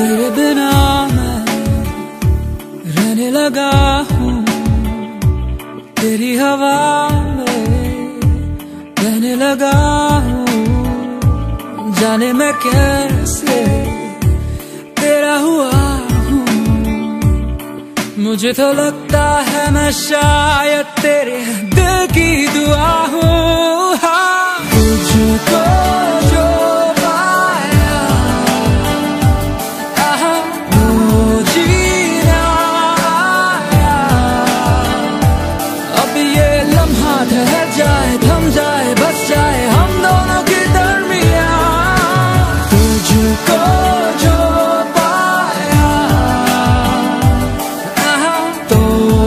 मेरे बिना मैं रहने लगा हूँ। तेरी हवा में रहने लगा हूँ। जाने मैं कैसे तेरा हुआ हूँ। मुझे तो लगता है मैं शायद तेरे दिल की दुआ हूँ। ठहर जाए, थम जाए, बस जाए, हम दोनों की दरमिया तुझको जो पाया। तो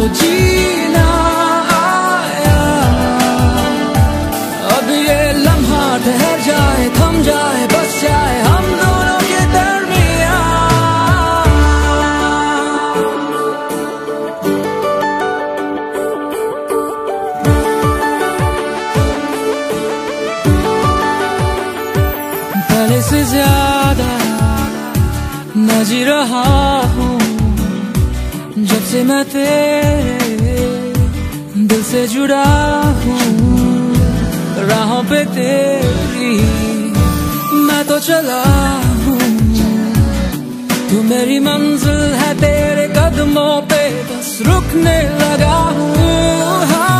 जीना आया। ये लम्हा ठहर जाए। न जी रहा हूँ, जब से मैं तेरे दिल से जुड़ा हूँ, राहों पे तेरी मैं तो चला हूँ। तू मेरी मंजिल है, तेरे कदमों पे बस रुकने लगा हूँ। हाँ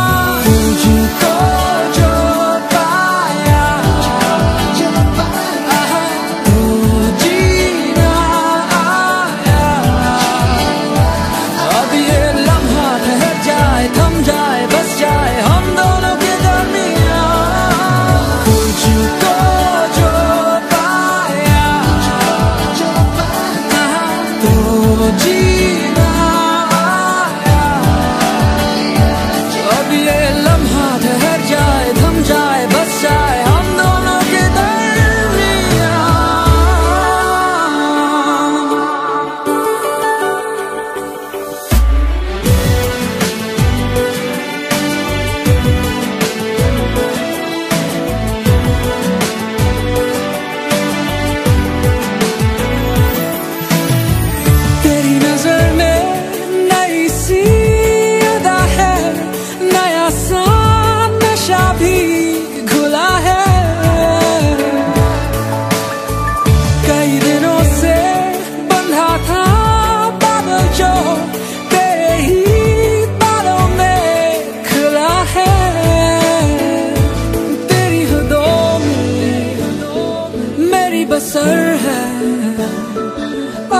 बसर है।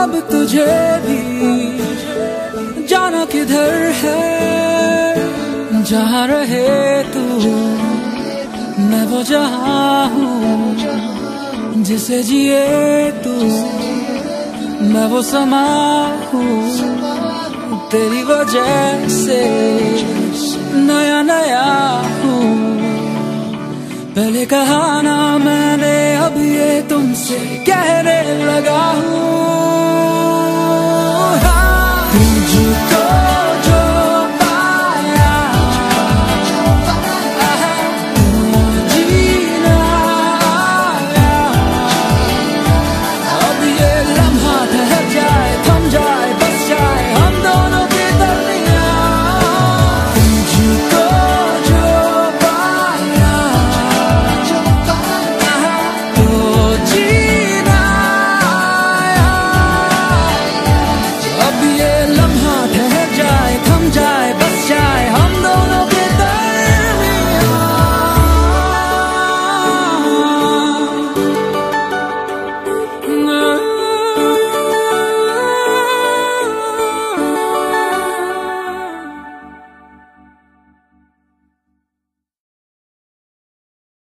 अब तुझे भी जाना किधर है। जहाँ रहे तू, मैं वो जहाँ हूँ, जिसे जिए तू, मैं वो समा हूँ। तेरी वजह से नया नया हूँ। पहले कहा ना मैंने ये कहने लगा हूँ।